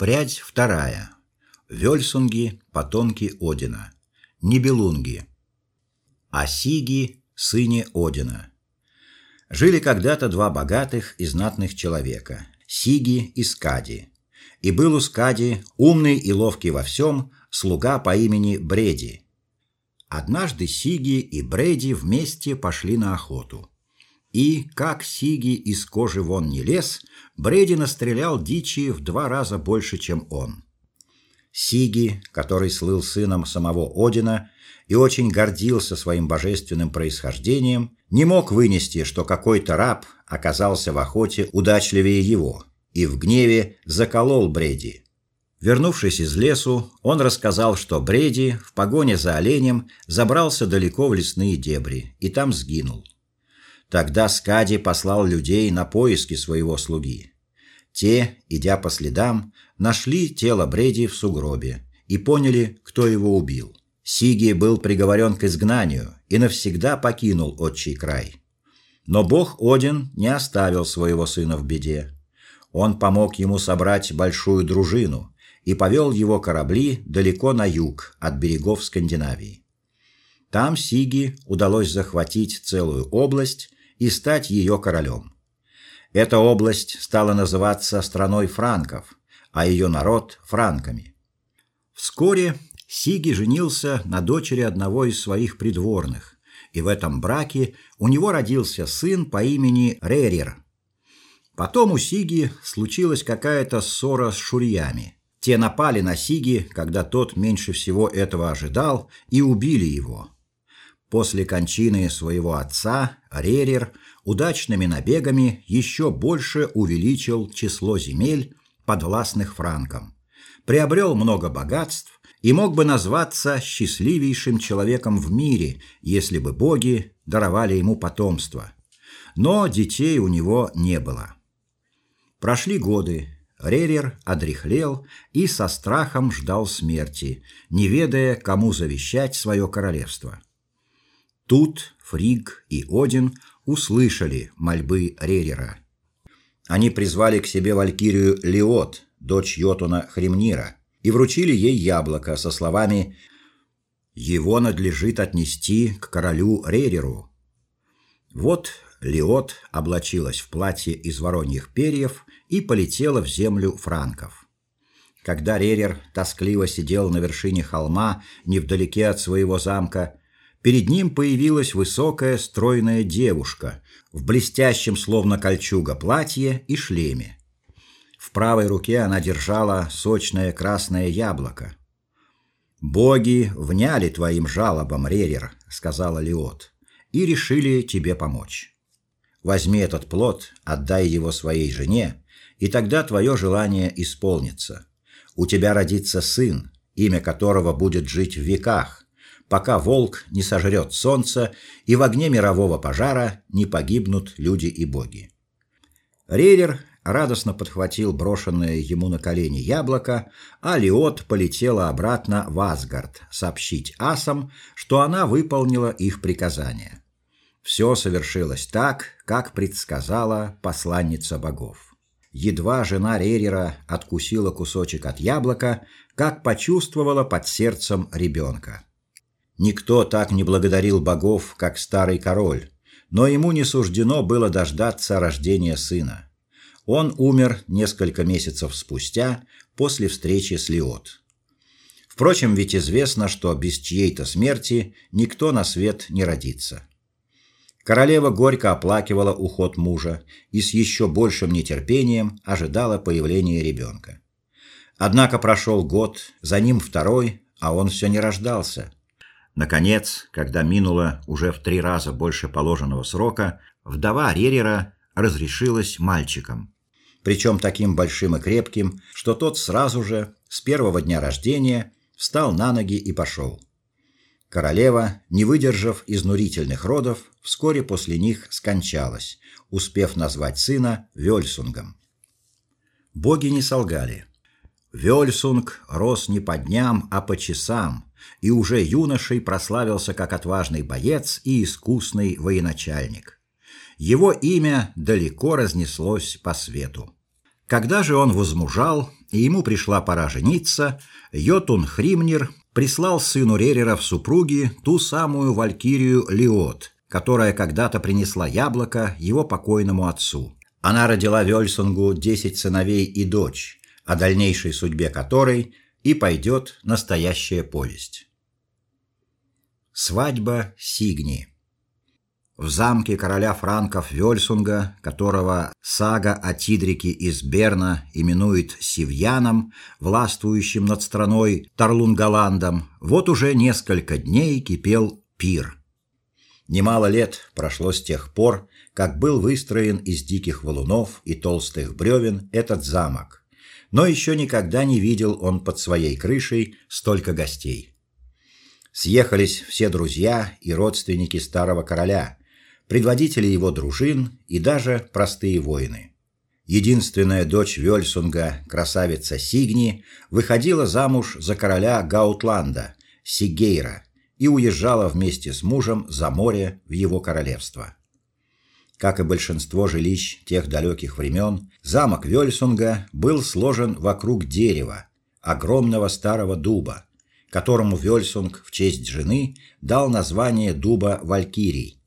Прядь вторая. Вельсунги потомки Одина. Нибелунги. Осиги сыне Одина. Жили когда-то два богатых и знатных человека Сиги и Скади. И был у Скади умный и ловкий во всем слуга по имени Бреди. Однажды Сиги и Бреди вместе пошли на охоту. И как Сиги из кожи вон не лез, Бреди настрелял дичи в два раза больше, чем он. Сиги, который слыл сыном самого Одина и очень гордился своим божественным происхождением, не мог вынести, что какой-то раб оказался в охоте удачливее его, и в гневе заколол Бреди. Вернувшись из лесу, он рассказал, что Бреди в погоне за оленем забрался далеко в лесные дебри и там сгинул. Тогда Скади послал людей на поиски своего слуги. Те, идя по следам, нашли тело Бреди в сугробе и поняли, кто его убил. Сиги был приговорен к изгнанию и навсегда покинул отчий край. Но бог Один не оставил своего сына в беде. Он помог ему собрать большую дружину и повел его корабли далеко на юг от берегов Скандинавии. Там Сиги удалось захватить целую область и стать ее королем. Эта область стала называться страной франков, а ее народ франками. Вскоре Сиги женился на дочери одного из своих придворных, и в этом браке у него родился сын по имени Рерир. Потом у Сиги случилась какая-то ссора с шурьями. Те напали на Сиги, когда тот меньше всего этого ожидал, и убили его. После кончины своего отца Рерир удачными набегами еще больше увеличил число земель, подвластных франкам. Приобрел много богатств и мог бы назваться счастливейшим человеком в мире, если бы боги даровали ему потомство. Но детей у него не было. Прошли годы. Ререр одряхлел и со страхом ждал смерти, не ведая, кому завещать свое королевство. Тут Фриг и Один услышали мольбы Ререра. Они призвали к себе валькирию Леот, дочь Йотуна Хремнира, и вручили ей яблоко со словами: "Его надлежит отнести к королю Ререру". Вот Леот облачилась в платье из вороньих перьев и полетела в землю франков. Когда Ререр тоскливо сидел на вершине холма, невдалеке от своего замка, перед ним появилась высокая, стройная девушка в блестящем словно кольчуга платье и шлеме. В правой руке она держала сочное красное яблоко. Боги вняли твоим жалобам, Ререр, сказала Лиот, и решили тебе помочь. Возьми этот плод, отдай его своей жене, и тогда твое желание исполнится. У тебя родится сын, имя которого будет жить в веках, пока волк не сожрет солнце и в огне мирового пожара не погибнут люди и боги. Ререр радостно подхватил брошенное ему на колени яблоко, а Лиот полетела обратно в Асгард сообщить асам, что она выполнила их приказание. Все совершилось так, как предсказала посланница богов. Едва жена Ререра откусила кусочек от яблока, как почувствовала под сердцем ребенка. Никто так не благодарил богов, как старый король, но ему не суждено было дождаться рождения сына. Он умер несколько месяцев спустя после встречи с Лиот. Впрочем, ведь известно, что без чьей-то смерти никто на свет не родится. Королева горько оплакивала уход мужа и с еще большим нетерпением ожидала появления ребенка. Однако прошел год, за ним второй, а он все не рождался. Наконец, когда минуло уже в три раза больше положенного срока, вдова Ререра разрешилась мальчиком. Причем таким большим и крепким, что тот сразу же, с первого дня рождения, встал на ноги и пошел. Королева, не выдержав изнурительных родов, вскоре после них скончалась, успев назвать сына Вельсунгом. Боги не солгали. Вельсунг рос не по дням, а по часам, и уже юношей прославился как отважный боец и искусный военачальник. Его имя далеко разнеслось по свету. Когда же он возмужал и ему пришла пора жениться, Йотун Хримнир прислал сыну Ререра в супруги ту самую валькирию Лиот, которая когда-то принесла яблоко его покойному отцу. Она родила Вельсунгу десять сыновей и дочь, о дальнейшей судьбе которой и пойдет настоящая повесть. Свадьба Сигни в замке короля франков Вельсунга, которого сага о Тидрике из Берна именует Сивьяном, властвующим над страной Тарлунгаландом, вот уже несколько дней кипел пир. Немало лет прошло с тех пор, как был выстроен из диких валунов и толстых бревен этот замок, но еще никогда не видел он под своей крышей столько гостей. Съехались все друзья и родственники старого короля – предводители его дружин и даже простые воины. Единственная дочь Вельсунга, красавица Сигни, выходила замуж за короля Гаутланда, Сигейра, и уезжала вместе с мужем за море в его королевство. Как и большинство жилищ тех далеких времен, замок Вельсунга был сложен вокруг дерева, огромного старого дуба, которому Вельсунг в честь жены дал название дуба Валькирий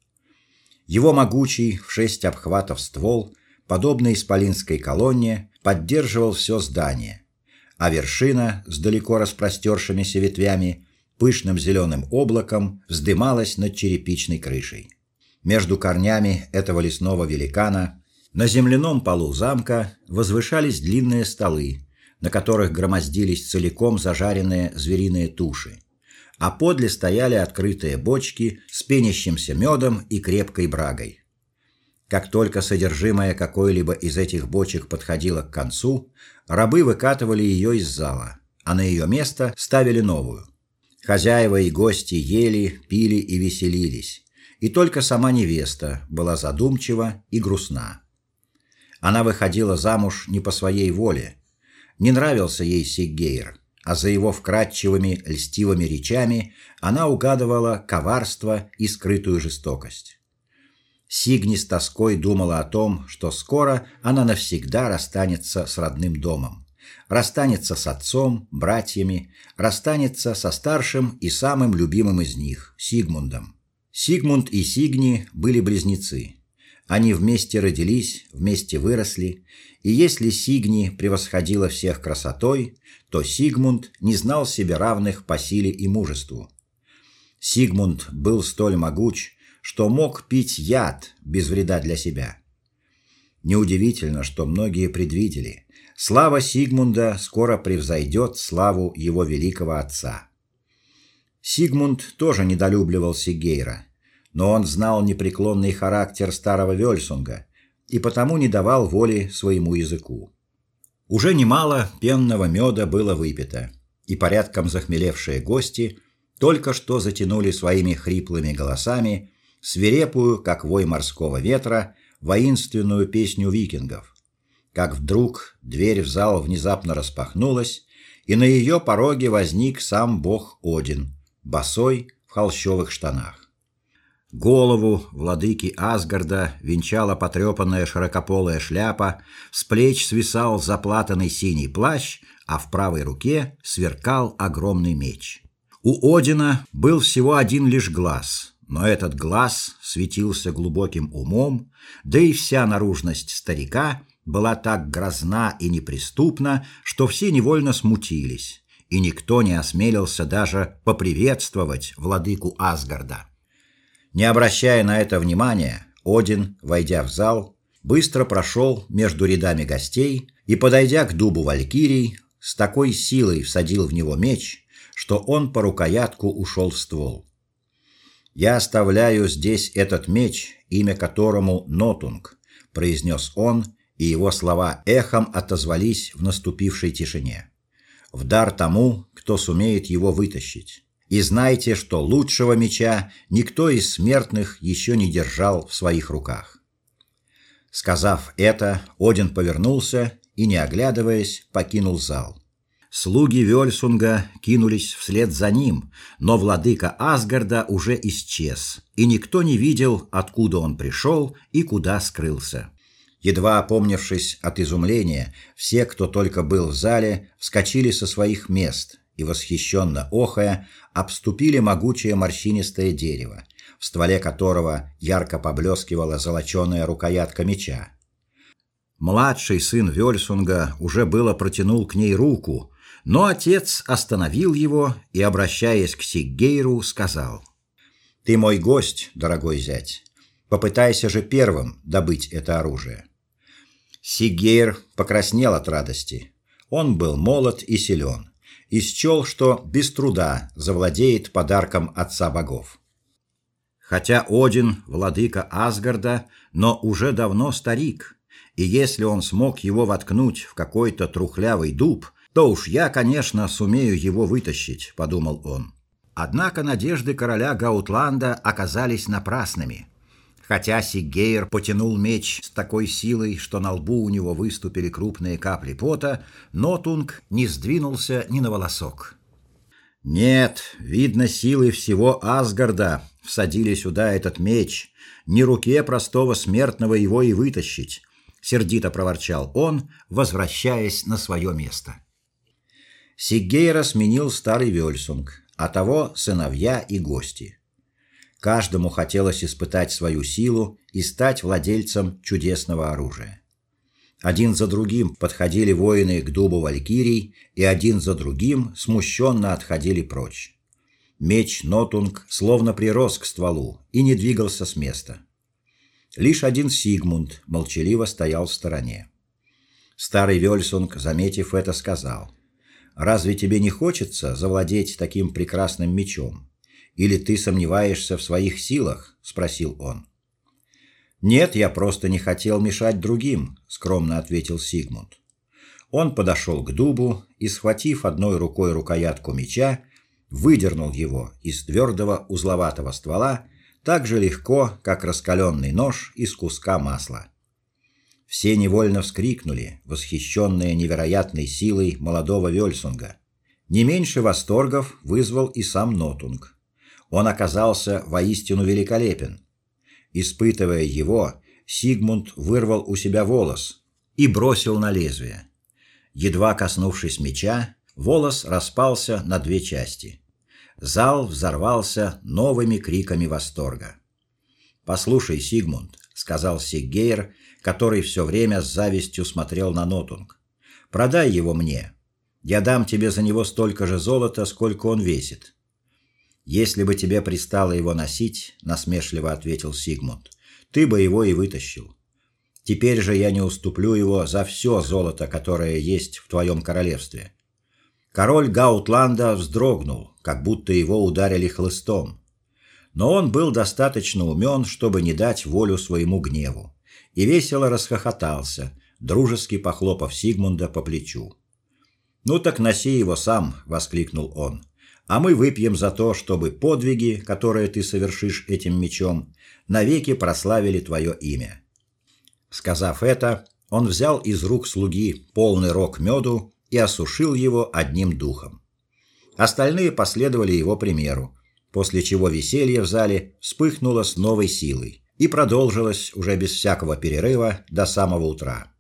его могучий в шесть обхватов ствол, подобный исполинской колонне, поддерживал все здание, а вершина с далеко распростершимися ветвями пышным зеленым облаком вздымалась над черепичной крышей. Между корнями этого лесного великана на земляном полу замка возвышались длинные столы, на которых громоздились целиком зажаренные звериные туши а подле стояли открытые бочки с пенящимся медом и крепкой брагой. Как только содержимое какой-либо из этих бочек подходило к концу, рабы выкатывали ее из зала, а на ее место ставили новую. Хозяева и гости ели, пили и веселились, и только сама невеста была задумчива и грустна. Она выходила замуж не по своей воле. Не нравился ей Сиггейр а за его вкрадчивыми, льстивыми речами она угадывала коварство и скрытую жестокость. Сигни с тоской думала о том, что скоро она навсегда расстанется с родным домом, расстанется с отцом, братьями, расстанется со старшим и самым любимым из них Сигмундом. Сигмунд и Сигни были близнецы. Они вместе родились, вместе выросли, и если Сигни превосходила всех красотой, то Сигмунд не знал себе равных по силе и мужеству. Сигмунд был столь могуч, что мог пить яд без вреда для себя. Неудивительно, что многие предвидели, слава Сигмунда скоро превзойдет славу его великого отца. Сигмунд тоже недолюбливал Сигейра но он знал непреклонный характер старого Вельсунга и потому не давал воли своему языку. Уже немало пенного меда было выпито, и порядком захмелевшие гости только что затянули своими хриплыми голосами свирепую, как вой морского ветра, воинственную песню викингов. Как вдруг дверь в зал внезапно распахнулась, и на ее пороге возник сам бог Один, босой в холщовых штанах. Голову владыки Асгарда венчала потрепанная широкополая шляпа, с плеч свисал заплатанный синий плащ, а в правой руке сверкал огромный меч. У Одина был всего один лишь глаз, но этот глаз светился глубоким умом, да и вся наружность старика была так грозна и неприступна, что все невольно смутились, и никто не осмелился даже поприветствовать владыку Асгарда. Не обращая на это внимания, Один, войдя в зал, быстро прошел между рядами гостей и, подойдя к дубу валькирий, с такой силой всадил в него меч, что он по рукоятку ушел в ствол. Я оставляю здесь этот меч, имя которому Нотунг, произнес он, и его слова эхом отозвались в наступившей тишине. В дар тому, кто сумеет его вытащить и знайте, что лучшего меча никто из смертных еще не держал в своих руках. Сказав это, Один повернулся и, не оглядываясь, покинул зал. Слуги Вельсунга кинулись вслед за ним, но владыка Асгарда уже исчез, и никто не видел, откуда он пришел и куда скрылся. Едва опомнившись от изумления, все, кто только был в зале, вскочили со своих мест и восхищенно охая обступили могучее морщинистое дерево, в стволе которого ярко поблескивала золоченая рукоятка меча. Младший сын Вельсунга уже было протянул к ней руку, но отец остановил его и, обращаясь к Сиггейру, сказал: "Ты мой гость, дорогой зять. Попытайся же первым добыть это оружие". Сиггейр покраснел от радости. Он был молод и силен и счел, что без труда завладеет подарком отца богов. Хотя Один владыка Асгарда, но уже давно старик, и если он смог его воткнуть в какой-то трухлявый дуб, то уж я, конечно, сумею его вытащить, подумал он. Однако надежды короля Гаутланда оказались напрасными. Хотя Сигейр потянул меч с такой силой, что на лбу у него выступили крупные капли пота, Нотунг не сдвинулся ни на волосок. Нет, видно, силы всего Асгарда всадили сюда этот меч. Ни руке простого смертного его и вытащить, сердито проворчал он, возвращаясь на свое место. Сигейра сменил старый Вельсунг, а того сыновья и гости. Каждому хотелось испытать свою силу и стать владельцем чудесного оружия. Один за другим подходили воины к дубу валькирий, и один за другим смущенно отходили прочь. Меч Нотунг словно прирос к стволу и не двигался с места. Лишь один Сигмунд молчаливо стоял в стороне. Старый Вельсунг, заметив это, сказал: "Разве тебе не хочется завладеть таким прекрасным мечом? Или ты сомневаешься в своих силах?" спросил он. "Нет, я просто не хотел мешать другим", скромно ответил Сигмунд. Он подошел к дубу и, схватив одной рукой рукоятку меча, выдернул его из твердого узловатого ствола так же легко, как раскаленный нож из куска масла. Все невольно вскрикнули, восхищенные невероятной силой молодого Вельсунга. Не меньше восторгов вызвал и сам Нотунг. Он оказался воистину великолепен. Испытывая его, Сигмунд вырвал у себя волос и бросил на лезвие. Едва коснувшись меча, волос распался на две части. Зал взорвался новыми криками восторга. "Послушай, Сигмунд", сказал Сиггейр, который все время с завистью смотрел на Нотунг. "Продай его мне. Я дам тебе за него столько же золота, сколько он весит. Если бы тебе пристало его носить, насмешливо ответил Сигмунд. Ты бы его и вытащил. Теперь же я не уступлю его за все золото, которое есть в твоем королевстве. Король Гаутланда вздрогнул, как будто его ударили хлыстом. Но он был достаточно умен, чтобы не дать волю своему гневу, и весело расхохотался, дружески похлопав Сигмунда по плечу. "Ну так носи его сам", воскликнул он а мы выпьем за то, чтобы подвиги, которые ты совершишь этим мечом, навеки прославили твое имя. Сказав это, он взял из рук слуги полный рог меду и осушил его одним духом. Остальные последовали его примеру, после чего веселье в зале вспыхнуло с новой силой и продолжилось уже без всякого перерыва до самого утра.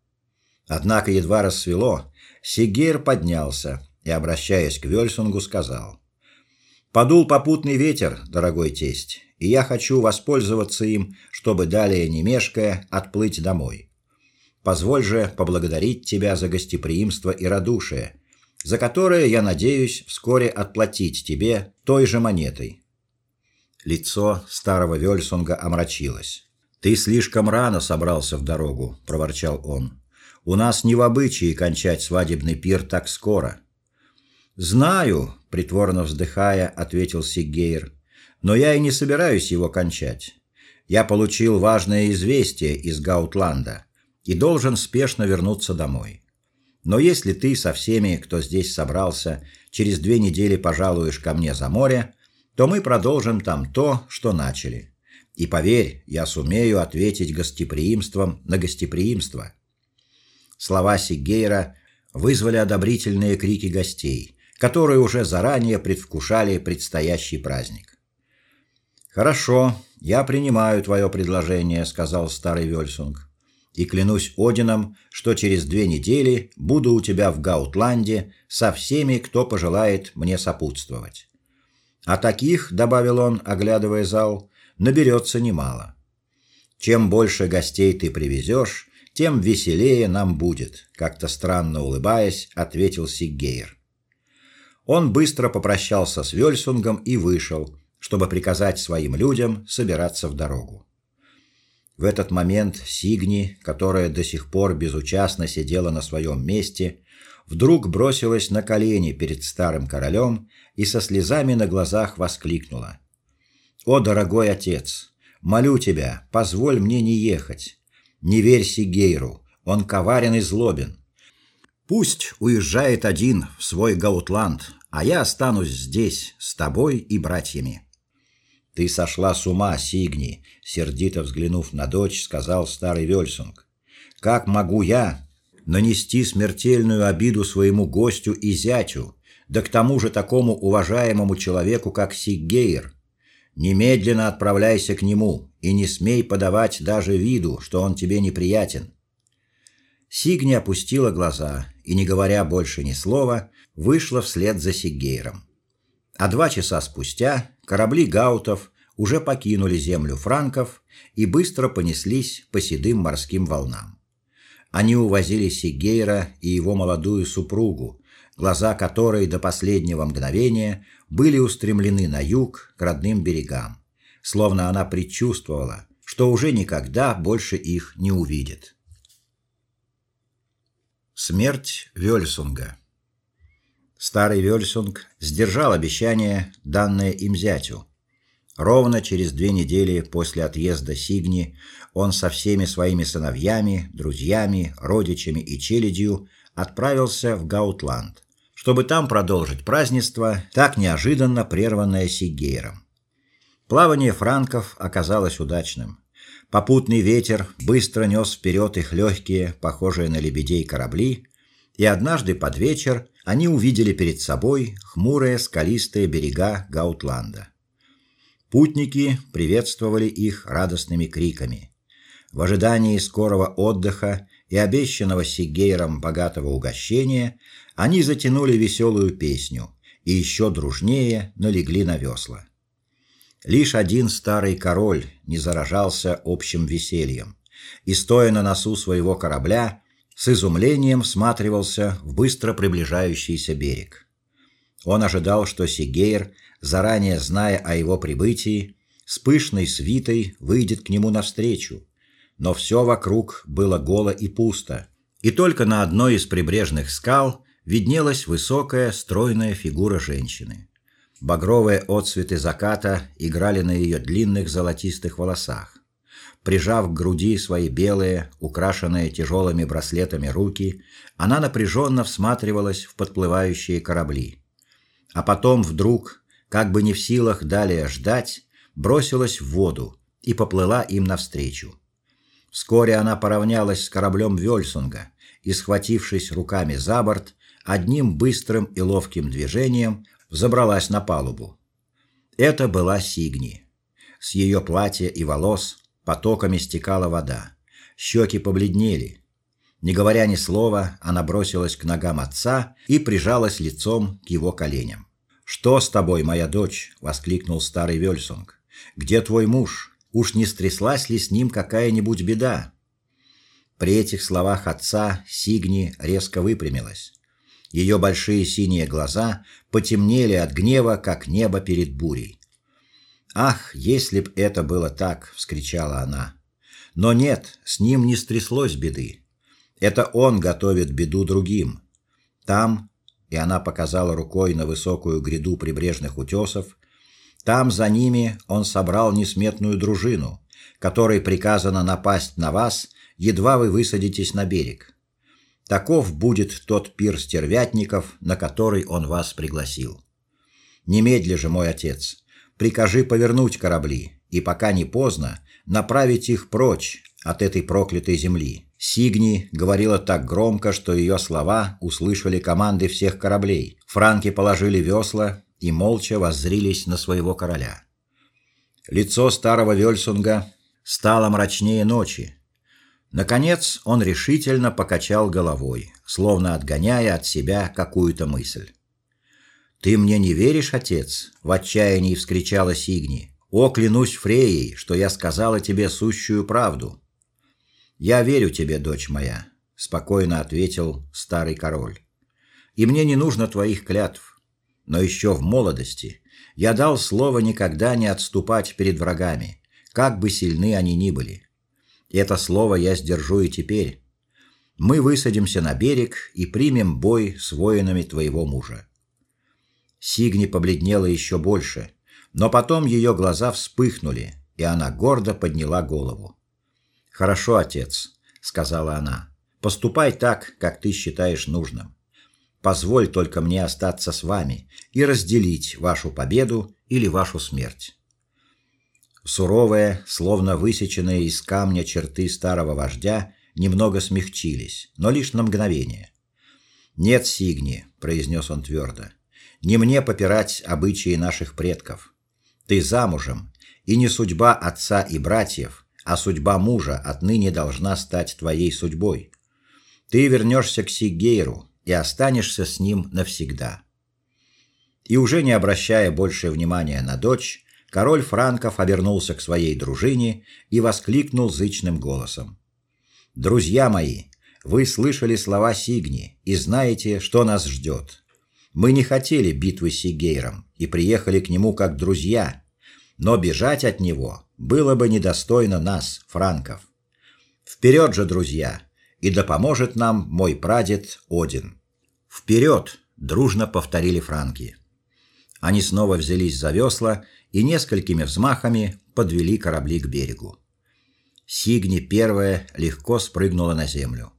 Однако едва рассвело, Сигейр поднялся и, обращаясь к Вельсунгу, сказал: Подул попутный ветер, дорогой тесть, и я хочу воспользоваться им, чтобы далее не мешкая отплыть домой. Позволь же поблагодарить тебя за гостеприимство и радушие, за которое я надеюсь вскоре отплатить тебе той же монетой. Лицо старого Вельсунга омрачилось. Ты слишком рано собрался в дорогу, проворчал он. У нас не в обычае кончать свадебный пир так скоро. Знаю, притворно вздыхая, ответил Сигейр. Но я и не собираюсь его кончать. Я получил важное известие из Гаутланда и должен спешно вернуться домой. Но если ты со всеми, кто здесь собрался, через две недели пожалуешь ко мне за море, то мы продолжим там то, что начали. И поверь, я сумею ответить гостеприимством на гостеприимство. Слова Сигейра вызвали одобрительные крики гостей, которые уже заранее предвкушали предстоящий праздник. Хорошо, я принимаю твое предложение, сказал старый Вельсунг. и клянусь Одином, что через две недели буду у тебя в Гаутланде со всеми, кто пожелает мне сопутствовать. А таких, добавил он, оглядывая зал, наберется немало. Чем больше гостей ты привезешь, тем веселее нам будет, как-то странно улыбаясь, ответил Сиггейр. Он быстро попрощался с Вельсунгом и вышел, чтобы приказать своим людям собираться в дорогу. В этот момент Сигни, которая до сих пор безучастно сидела на своем месте, вдруг бросилась на колени перед старым королем и со слезами на глазах воскликнула: "О, дорогой отец, молю тебя, позволь мне не ехать. Не верь Сигейру, он коварен и злобен. Пусть уезжает один в свой Гаутланд, а я останусь здесь с тобой и братьями". Ты сошла с ума, Сигни, сердито взглянув на дочь, сказал старый Вельсунг. Как могу я нанести смертельную обиду своему гостю и зятю, да к тому же такому уважаемому человеку, как Сиггейр? Немедленно отправляйся к нему и не смей подавать даже виду, что он тебе неприятен. Сигни опустила глаза и, не говоря больше ни слова, вышла вслед за Сиггейром. А два часа спустя корабли гаутов уже покинули землю франков и быстро понеслись по седым морским волнам. Они увозили Сигейра и его молодую супругу, глаза которой до последнего мгновения были устремлены на юг, к родным берегам, словно она предчувствовала, что уже никогда больше их не увидит. Смерть Вельсунга. Старый Вельсунг сдержал обещание, данное им зятю. Ровно через две недели после отъезда Сигни он со всеми своими сыновьями, друзьями, родичами и челядью отправился в Гаутланд, чтобы там продолжить празднество, так неожиданно прерванное Сигейром. Плавание франков оказалось удачным. Попутный ветер быстро нес вперед их легкие, похожие на лебедей корабли, и однажды под вечер они увидели перед собой хмурые скалистые берега Гаутланда. Путники приветствовали их радостными криками. В ожидании скорого отдыха и обещанного Сигейром богатого угощения они затянули веселую песню и еще дружнее налегли на весла. Лишь один старый король не заражался общим весельем и стоя на носу своего корабля, с изумлением всматривался в быстро приближающийся берег. Он ожидал, что Сигейр, заранее зная о его прибытии, с пышной свитой выйдет к нему навстречу. Но все вокруг было голо и пусто, и только на одной из прибрежных скал виднелась высокая, стройная фигура женщины. Багровые отсветы заката играли на ее длинных золотистых волосах. Прижав к груди свои белые, украшенные тяжелыми браслетами руки, она напряженно всматривалась в подплывающие корабли. А потом вдруг, как бы не в силах далее ждать, бросилась в воду и поплыла им навстречу. Вскоре она поравнялась с кораблем Вельсунга и, схватившись руками за борт, одним быстрым и ловким движением забралась на палубу. Это была Сигни. С ее платья и волос Потоками стекала вода. Щеки побледнели. Не говоря ни слова, она бросилась к ногам отца и прижалась лицом к его коленям. "Что с тобой, моя дочь?" воскликнул старый Вельсунг. "Где твой муж? Уж не стряслась ли с ним какая-нибудь беда?" При этих словах отца Сигни резко выпрямилась. Ее большие синие глаза потемнели от гнева, как небо перед бурей. Ах, если б это было так, вскричала она. Но нет, с ним не стряслось беды. Это он готовит беду другим. Там, и она показала рукой на высокую гряду прибрежных утесов, там за ними он собрал несметную дружину, которой приказано напасть на вас, едва вы высадитесь на берег. Таков будет тот пир стервятников, на который он вас пригласил. Немедля же, мой отец, прикажи повернуть корабли и пока не поздно направить их прочь от этой проклятой земли. Сигни говорила так громко, что ее слова услышали команды всех кораблей. Франки положили весла и молча воззрились на своего короля. Лицо старого Вельсунга стало мрачнее ночи. Наконец он решительно покачал головой, словно отгоняя от себя какую-то мысль. Ты мне не веришь, отец? в отчаянии вскричала Сигни. О, клянусь Фреей, что я сказала тебе сущую правду. Я верю тебе, дочь моя, спокойно ответил старый король. И мне не нужно твоих клятв, но еще в молодости я дал слово никогда не отступать перед врагами, как бы сильны они ни были. Это слово я сдержу и теперь. Мы высадимся на берег и примем бой с воинами твоего мужа. Сигни побледнела еще больше, но потом ее глаза вспыхнули, и она гордо подняла голову. "Хорошо, отец", сказала она. "Поступай так, как ты считаешь нужным. Позволь только мне остаться с вами и разделить вашу победу или вашу смерть". Суровые, словно высеченные из камня черты старого вождя немного смягчились, но лишь на мгновение. "Нет, Сигни", произнес он твердо. "Не мне попирать обычаи наших предков. Ты замужем, и не судьба отца и братьев, а судьба мужа отныне должна стать твоей судьбой. Ты вернешься к Сигейру и останешься с ним навсегда". И уже не обращая больше внимания на дочь, король франков обернулся к своей дружине и воскликнул зычным голосом: "Друзья мои, вы слышали слова Сигни и знаете, что нас ждет. Мы не хотели битвы с Сигейром и приехали к нему как друзья, но бежать от него было бы недостойно нас, франков. Вперед же, друзья, и да поможет нам мой прадед Один. Вперед! дружно повторили франки. Они снова взялись за весла и несколькими взмахами подвели корабли к берегу. Сигни первая легко спрыгнула на землю.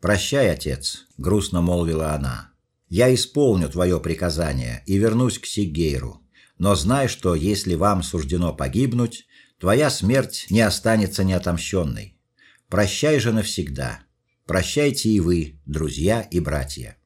"Прощай, отец", грустно молвила она. "Я исполню твое приказание и вернусь к Сигейру, но знай, что если вам суждено погибнуть, твоя смерть не останется неотомщенной. Прощай же навсегда. Прощайте и вы, друзья и братья".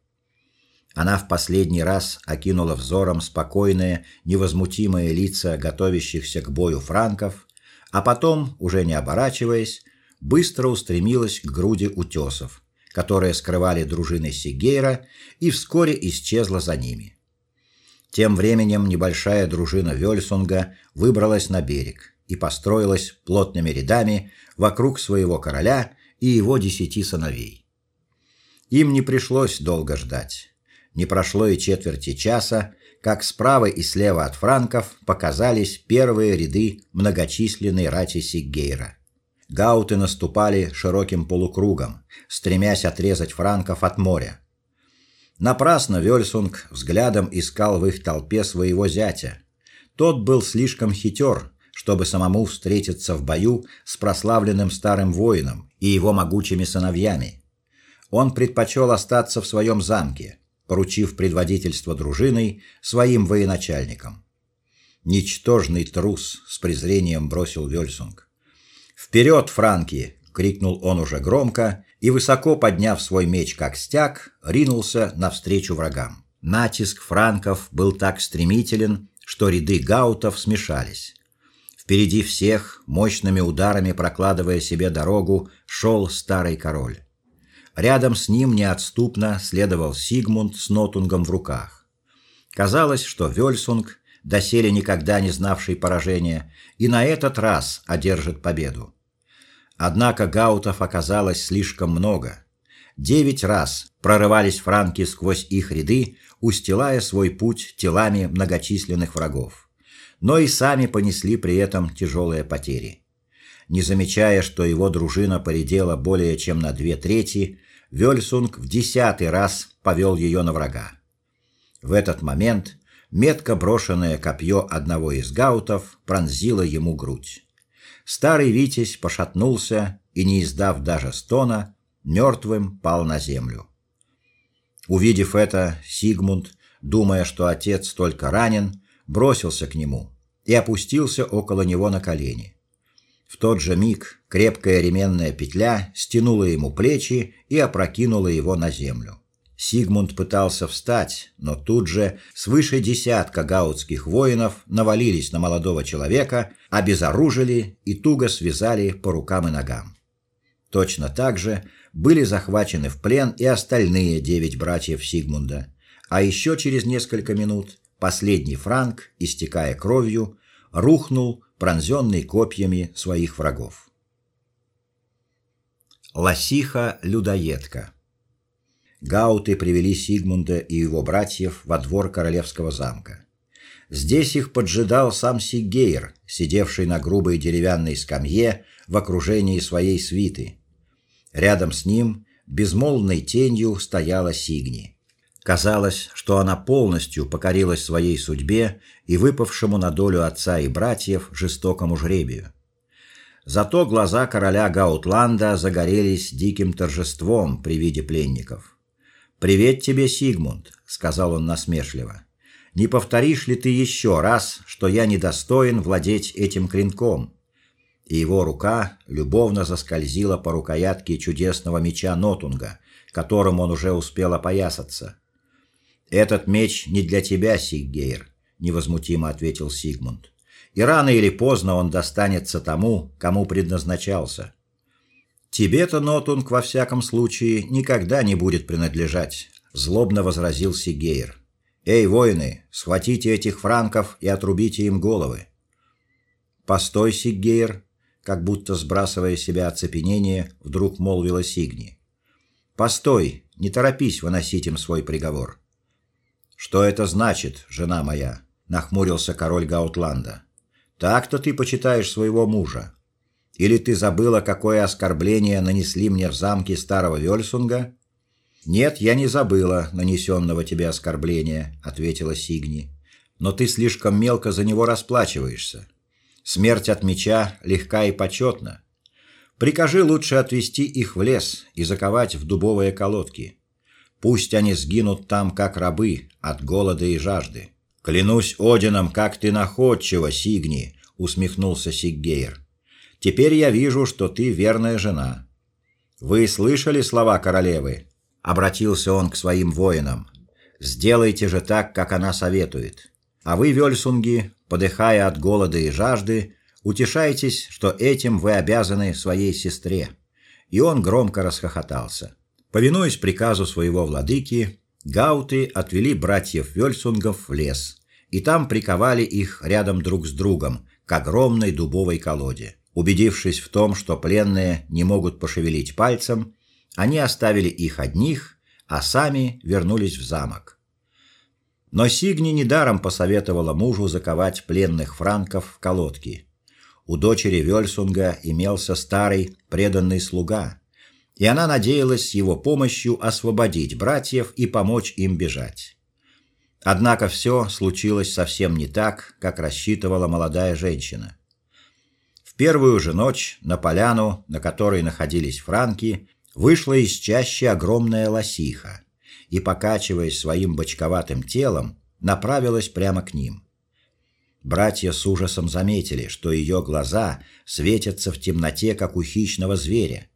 Она в последний раз окинула взором спокойные, невозмутимые лица готовящихся к бою франков, а потом, уже не оборачиваясь, быстро устремилась к груди утесов, которые скрывали дружины Сигейра, и вскоре исчезла за ними. Тем временем небольшая дружина Вельсунга выбралась на берег и построилась плотными рядами вокруг своего короля и его десяти сыновей. Им не пришлось долго ждать. Не прошло и четверти часа, как справа и слева от франков показались первые ряды многочисленной рати Сиггейра. Гауты наступали широким полукругом, стремясь отрезать франков от моря. Напрасно Вельсунг взглядом искал в их толпе своего зятя. Тот был слишком хитер, чтобы самому встретиться в бою с прославленным старым воином и его могучими сыновьями. Он предпочел остаться в своем замке, поручив предводительство дружиной своим военачальникам. Ничтожный трус, с презрением бросил Вельсунг. «Вперед, франки!» крикнул он уже громко и высоко подняв свой меч как стяг, ринулся навстречу врагам. Натиск франков был так стремителен, что ряды гаутов смешались. Впереди всех, мощными ударами прокладывая себе дорогу, шел старый король. Рядом с ним неотступно следовал Сигмунд с нотунгом в руках. Казалось, что Вельсунг, доселе никогда не знавший поражения, и на этот раз одержит победу. Однако гаутов оказалось слишком много. Девять раз прорывались франки сквозь их ряды, устилая свой путь телами многочисленных врагов. Но и сами понесли при этом тяжелые потери не замечая, что его дружина поредела более чем на две трети, Вельсунг в десятый раз повел ее на врага. В этот момент метко брошенное копье одного из гаутов пронзило ему грудь. Старый витязь пошатнулся и, не издав даже стона, мертвым пал на землю. Увидев это, Сигмунд, думая, что отец только ранен, бросился к нему и опустился около него на колени. В тот же миг крепкая ременная петля стянула ему плечи и опрокинула его на землю. Сигмунд пытался встать, но тут же свыше десятка гаутских воинов навалились на молодого человека, обезоружили и туго связали по рукам и ногам. Точно так же были захвачены в плен и остальные девять братьев Сигмунда, а еще через несколько минут последний франк, истекая кровью, рухнул, пронзенный копьями своих врагов. Лосиха-людоедка Гауты привели Сигмунда и его братьев во двор королевского замка. Здесь их поджидал сам Сигейр, сидевший на грубой деревянной скамье в окружении своей свиты. Рядом с ним безмолвной тенью стояла Сигни. Казалось, что она полностью покорилась своей судьбе и выпавшему на долю отца и братьев жестокому жребию. Зато глаза короля Гаутланда загорелись диким торжеством при виде пленников. "Привет тебе, Сигмунд", сказал он насмешливо не повторишь ли ты еще раз, что я недостоин владеть этим клинком? И его рука любовно заскользила по рукоятке чудесного меча Нотунга, которым он уже успел опоясаться. Этот меч не для тебя, Сиггейр, невозмутимо ответил Сигмунд. И рано или поздно он достанется тому, кому предназначался. Тебе-то Нотунг во всяком случае никогда не будет принадлежать, злобно возразил Сигейр. Эй, воины, схватите этих франков и отрубите им головы. Постой, Сиггейр, как будто сбрасывая с себя оцепенение, вдруг молвила Сигни. Постой, не торопись выносить им свой приговор. Что это значит, жена моя? нахмурился король Гаутланда. Так-то ты почитаешь своего мужа. Или ты забыла, какое оскорбление нанесли мне в замке старого Вельсунга? Нет, я не забыла нанесенного тебе оскорбления, ответила Сигни. Но ты слишком мелко за него расплачиваешься. Смерть от меча легка и почетна. Прикажи лучше отвести их в лес и заковать в дубовые колодки. Пусть они сгинут там как рабы от голода и жажды. Клянусь Одином, как ты находчива, Сигни, усмехнулся Сиггейр. Теперь я вижу, что ты верная жена. Вы слышали слова королевы? обратился он к своим воинам. Сделайте же так, как она советует. А вы, вельсунги, подыхая от голода и жажды, утешайтесь, что этим вы обязаны своей сестре. И он громко расхохотался. Повинуясь приказу своего владыки, гауты отвели братьев Вельсунгов в лес, и там приковали их рядом друг с другом к огромной дубовой колоде. Убедившись в том, что пленные не могут пошевелить пальцем, они оставили их одних, а сами вернулись в замок. Но Сигни недаром посоветовала мужу заковать пленных франков в колодки. У дочери Вельсунга имелся старый преданный слуга, и она надеялась его помощью освободить братьев и помочь им бежать. Однако все случилось совсем не так, как рассчитывала молодая женщина. В первую же ночь на поляну, на которой находились франки, вышла из чащи огромная лосиха и, покачиваясь своим бочковатым телом, направилась прямо к ним. Братья с ужасом заметили, что ее глаза светятся в темноте, как у хищного зверя.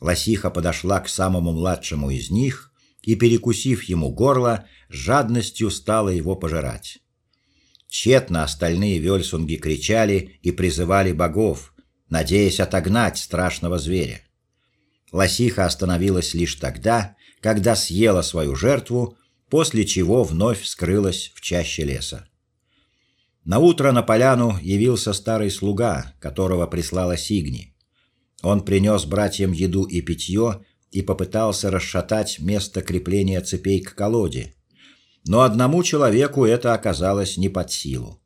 Лосиха подошла к самому младшему из них и, перекусив ему горло, жадностью стала его пожирать. Тщетно остальные вельсунги кричали и призывали богов, надеясь отогнать страшного зверя. Лосиха остановилась лишь тогда, когда съела свою жертву, после чего вновь скрылась в чаще леса. На утро на поляну явился старый слуга, которого прислала Сигни. Он принес братьям еду и питье и попытался расшатать место крепления цепей к колоде. Но одному человеку это оказалось не под силу.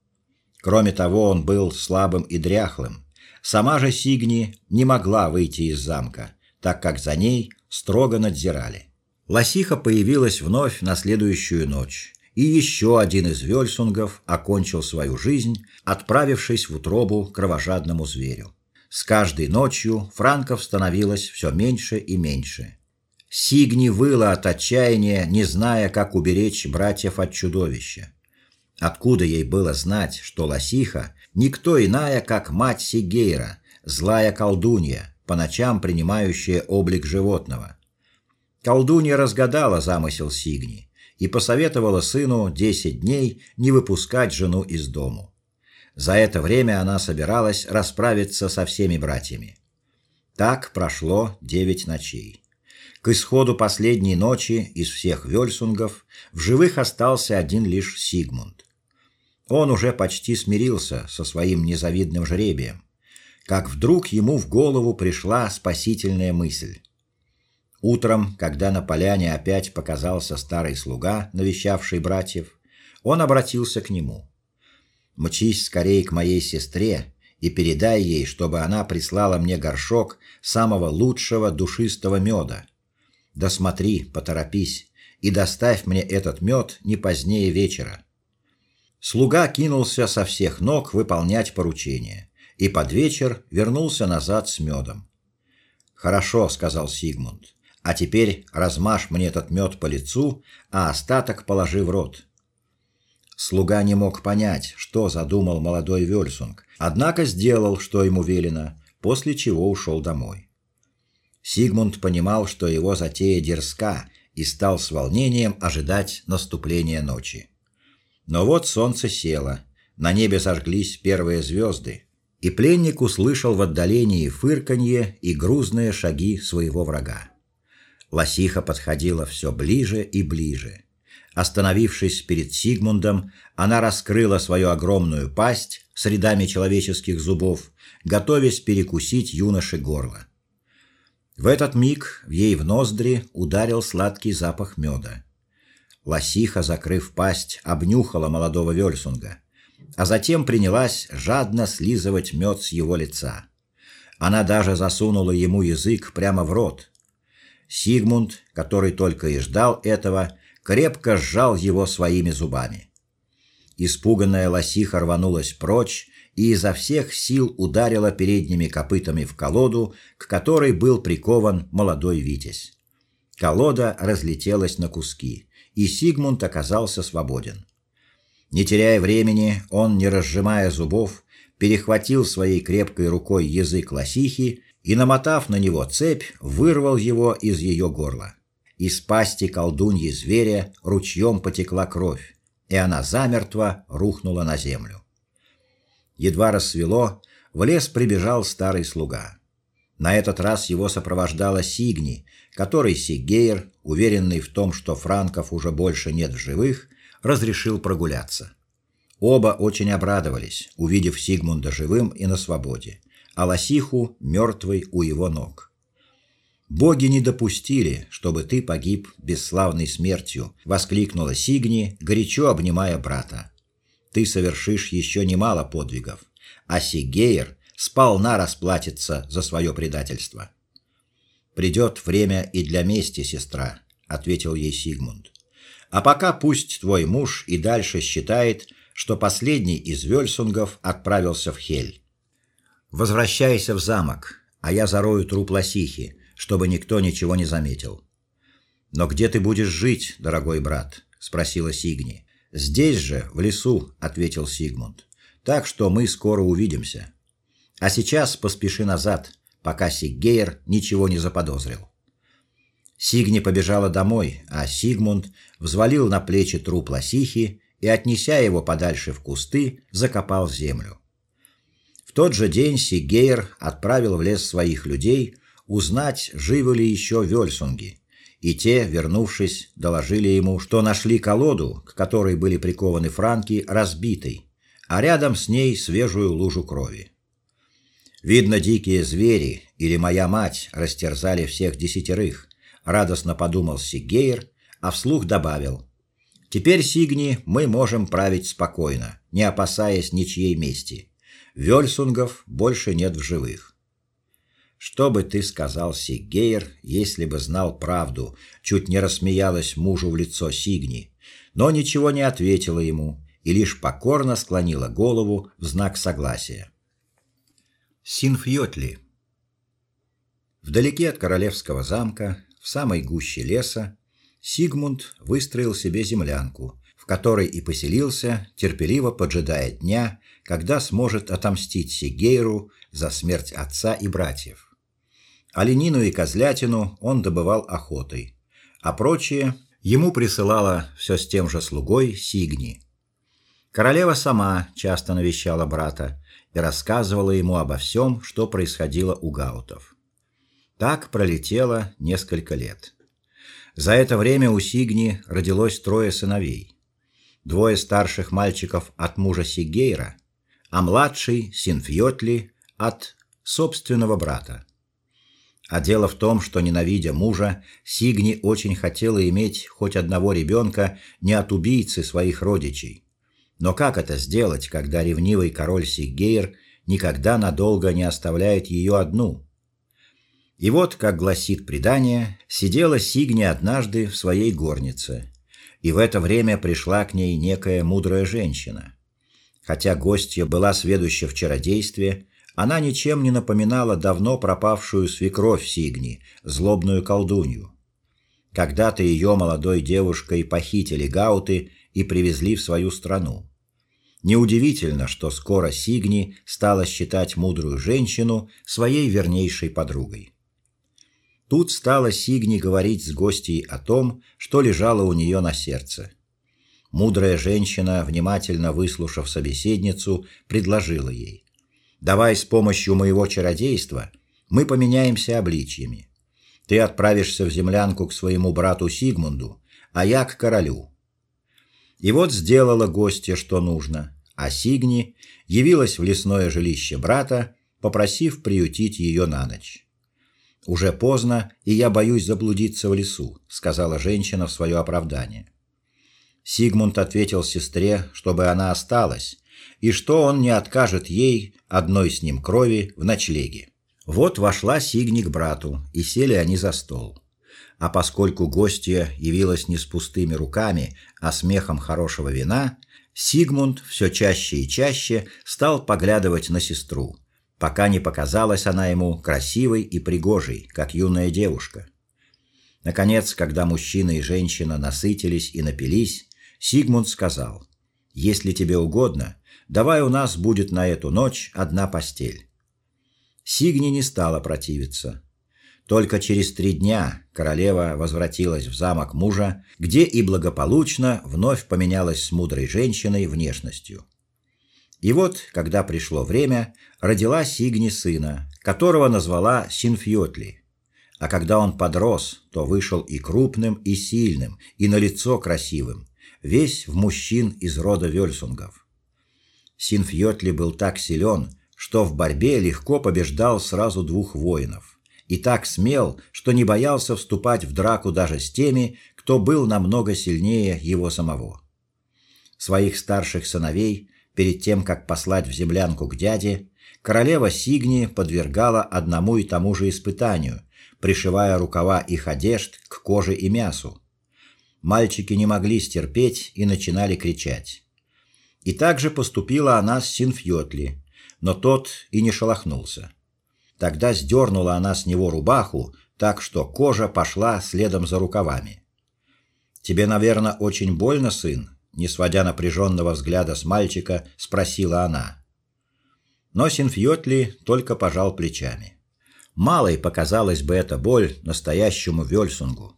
Кроме того, он был слабым и дряхлым. Сама же Сигни не могла выйти из замка так как за ней строго надзирали. Лосиха появилась вновь на следующую ночь, и еще один из вельсунгов окончил свою жизнь, отправившись в утробу кровожадному зверю. С каждой ночью франков становилось все меньше и меньше. Сигни выла от отчаяния, не зная, как уберечь братьев от чудовища. Откуда ей было знать, что Лосиха никто иная, как мать Сигейра, злая колдунья, по ночам принимающая облик животного. Колдунья разгадала замысел Сигни и посоветовала сыну десять дней не выпускать жену из дому. За это время она собиралась расправиться со всеми братьями. Так прошло девять ночей. К исходу последней ночи из всех вельсунгов в живых остался один лишь Сигмунд. Он уже почти смирился со своим незавидным жребием, как вдруг ему в голову пришла спасительная мысль. Утром, когда на поляне опять показался старый слуга, навещавший братьев, он обратился к нему. Мчись скорее к моей сестре и передай ей, чтобы она прислала мне горшок самого лучшего душистого меда. Да смотри, поторопись и доставь мне этот мед не позднее вечера. Слуга кинулся со всех ног выполнять поручение и под вечер вернулся назад с медом. Хорошо, сказал Сигмунд. А теперь размажь мне этот мед по лицу, а остаток положи в рот. Слуга не мог понять, что задумал молодой Вельсунг, однако сделал, что ему велено, после чего ушел домой. Сигмунд понимал, что его затея дерзка, и стал с волнением ожидать наступления ночи. Но вот солнце село, на небе зажглись первые звезды, и пленник услышал в отдалении фырканье и грузные шаги своего врага. Лосиха подходила все ближе и ближе. Остановившись перед Сигмундом, она раскрыла свою огромную пасть с рядами человеческих зубов, готовясь перекусить юноше горло. В этот миг в ей в ноздри ударил сладкий запах меда. Лосиха, закрыв пасть, обнюхала молодого Вельсунга, а затем принялась жадно слизывать мед с его лица. Она даже засунула ему язык прямо в рот. Сигмунд, который только и ждал этого, крепко сжал его своими зубами. Испуганная лосиха рванулась прочь и изо всех сил ударила передними копытами в колоду, к которой был прикован молодой витязь. Колода разлетелась на куски, и Сигмунд оказался свободен. Не теряя времени, он, не разжимая зубов, перехватил своей крепкой рукой язык лосихи и, намотав на него цепь, вырвал его из ее горла. Из пасти колдуньи зверя ручьем потекла кровь, и она замертво рухнула на землю. Едва рассвело, в лес прибежал старый слуга. На этот раз его сопровождала Сигни, который Сигейр, уверенный в том, что франков уже больше нет в живых, разрешил прогуляться. Оба очень обрадовались, увидев Сигмунда живым и на свободе, а Лосиху мертвой у его ног. Боги не допустили, чтобы ты погиб бесславной смертью, воскликнула Сигни, горячо обнимая брата. Ты совершишь еще немало подвигов, а Сигейр сполна расплатится за свое предательство. Придет время и для мести, сестра, ответил ей Сигмунд. А пока пусть твой муж и дальше считает, что последний из Вельсунгов отправился в Хель. Возвращайся в замок, а я зарою труп Лосихи чтобы никто ничего не заметил. Но где ты будешь жить, дорогой брат? спросила Сигни. Здесь же, в лесу, ответил Сигмунд. Так что мы скоро увидимся. А сейчас поспеши назад, пока Сиггейр ничего не заподозрил. Сигни побежала домой, а Сигмунд взвалил на плечи труп лосихи и, отнеся его подальше в кусты, закопал в землю. В тот же день Сиггейр отправил в лес своих людей, узнать, живы ли еще вельсунги. И те, вернувшись, доложили ему, что нашли колоду, к которой были прикованы франки, разбитой, а рядом с ней свежую лужу крови. Видно, дикие звери или моя мать растерзали всех десятерых, радостно подумал Сигейр, а вслух добавил: Теперь Сигни мы можем править спокойно, не опасаясь ничьей мести. Вельсунгов больше нет в живых. Что бы ты сказал, Сигейр, если бы знал правду? Чуть не рассмеялась мужу в лицо Сигни, но ничего не ответила ему и лишь покорно склонила голову в знак согласия. Синфьотли. Вдалеке от королевского замка, в самой гуще леса, Сигмунд выстроил себе землянку, в которой и поселился, терпеливо поджидая дня, когда сможет отомстить Сигейру за смерть отца и братьев. Оленину и козлятину он добывал охотой, а прочее ему присылала все с тем же слугой Сигни. Королева сама часто навещала брата и рассказывала ему обо всем, что происходило у гаутов. Так пролетело несколько лет. За это время у Сигни родилось трое сыновей. Двое старших мальчиков от мужа Сигейра, а младший Синфьотли от собственного брата. А дело в том, что ненавидя мужа, Сигни очень хотела иметь хоть одного ребенка не от убийцы своих родичей. Но как это сделать, когда ревнивый король Сигейр никогда надолго не оставляет ее одну? И вот, как гласит предание, сидела Сигни однажды в своей горнице, и в это время пришла к ней некая мудрая женщина. Хотя гостья была сведуща в чародействе, она ничем не напоминала давно пропавшую свекровь Сигни, злобную колдунью. Когда-то ее молодой девушкой похитили гауты и привезли в свою страну. Неудивительно, что скоро Сигни стала считать мудрую женщину своей вернейшей подругой. Тут стала Сигни говорить с гостьей о том, что лежало у нее на сердце. Мудрая женщина, внимательно выслушав собеседницу, предложила ей: Давай с помощью моего чародейства мы поменяемся обличьями. Ты отправишься в землянку к своему брату Сигмунду, а я к королю. И вот сделала гостья, что нужно, а Сигни явилась в лесное жилище брата, попросив приютить ее на ночь. Уже поздно, и я боюсь заблудиться в лесу, сказала женщина в свое оправдание. Сигмунд ответил сестре, чтобы она осталась, и что он не откажет ей одной с ним крови в ночлеге. Вот вошла Сигни к брату, и сели они за стол. А поскольку гостья явилась не с пустыми руками, а с мехом хорошего вина, Сигмунд все чаще и чаще стал поглядывать на сестру, пока не показалась она ему красивой и пригожей, как юная девушка. Наконец, когда мужчина и женщина насытились и напились, Сигмунд сказал: "Если тебе угодно, Давай у нас будет на эту ночь одна постель. Сигни не стала противиться. Только через три дня королева возвратилась в замок мужа, где и благополучно вновь поменялась с мудрой женщиной внешностью. И вот, когда пришло время, родила Сигни сына, которого назвала Синфьотли. А когда он подрос, то вышел и крупным, и сильным, и на лицо красивым, весь в мужчин из рода Вельсунгов. Синфьотли был так силен, что в борьбе легко побеждал сразу двух воинов, и так смел, что не боялся вступать в драку даже с теми, кто был намного сильнее его самого. Своих старших сыновей, перед тем как послать в землянку к дяде, королева Сигни подвергала одному и тому же испытанию, пришивая рукава их одежд к коже и мясу. Мальчики не могли стерпеть и начинали кричать. И также поступила она с Синфьотли, но тот и не шелохнулся. Тогда сдернула она с него рубаху, так что кожа пошла следом за рукавами. Тебе, наверное, очень больно, сын, не сводя напряженного взгляда с мальчика, спросила она. Но Синфьотли только пожал плечами. Малой показалась бы эта боль настоящему Вельсунгу.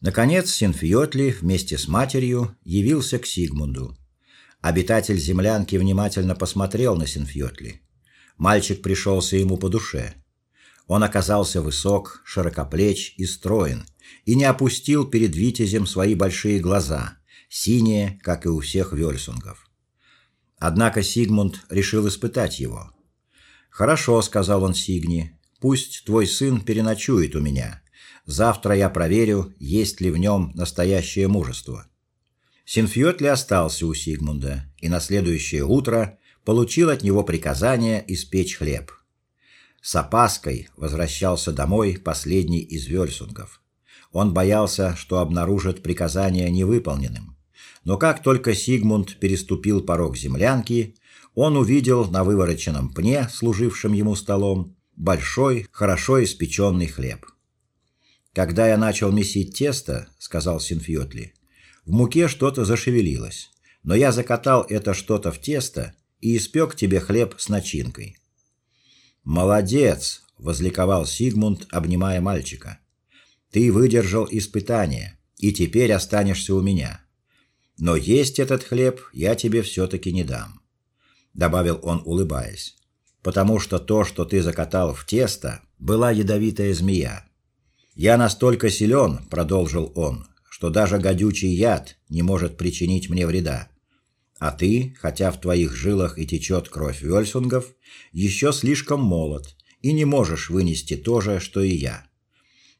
Наконец Синфьотли вместе с матерью явился к Сигмунду. Обитатель землянки внимательно посмотрел на Синфьотли. Мальчик пришелся ему по душе. Он оказался высок, широкоплеч и строен, и не опустил перед витязем свои большие глаза, синие, как и у всех вельсунгов. Однако Сигмунд решил испытать его. "Хорошо", сказал он Сигни. "Пусть твой сын переночует у меня. Завтра я проверю, есть ли в нем настоящее мужество". Синфьотли остался у Сигмунда и на следующее утро получил от него приказание испечь хлеб. С опаской возвращался домой последний из вельсунгов. Он боялся, что обнаружит приказание невыполненным. Но как только Сигмунд переступил порог землянки, он увидел на вывороченном пне, служившем ему столом, большой, хорошо испеченный хлеб. Когда я начал месить тесто, сказал Синфьотли, в муке что-то зашевелилось, но я закатал это что-то в тесто и испек тебе хлеб с начинкой. Молодец, возликовал Сигмунд, обнимая мальчика. Ты выдержал испытание, и теперь останешься у меня. Но есть этот хлеб я тебе все таки не дам, добавил он, улыбаясь. потому что то, что ты закатал в тесто, была ядовитая змея. Я настолько силен, продолжил он, что даже гадючий яд не может причинить мне вреда. А ты, хотя в твоих жилах и течет кровь вельсунгов, еще слишком молод и не можешь вынести то же, что и я.